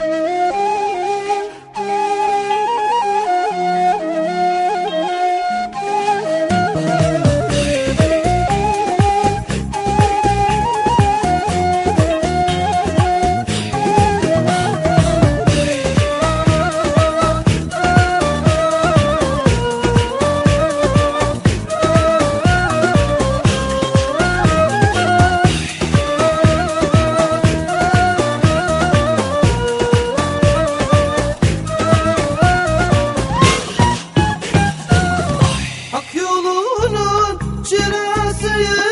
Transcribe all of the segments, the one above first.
You. çırasıyım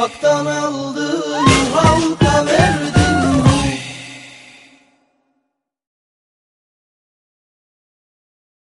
Hakk'tan Allah.